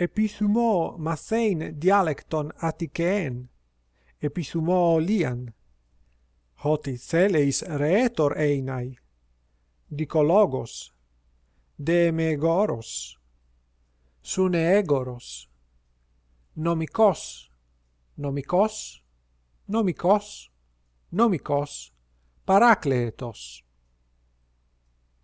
epizumo massein dialecton atticen epizumo lian. Hoti celeis reetor einai, dicologos, demegoros, sunegoros nomikos, nomikos, nomikos, nomikos, parakletos.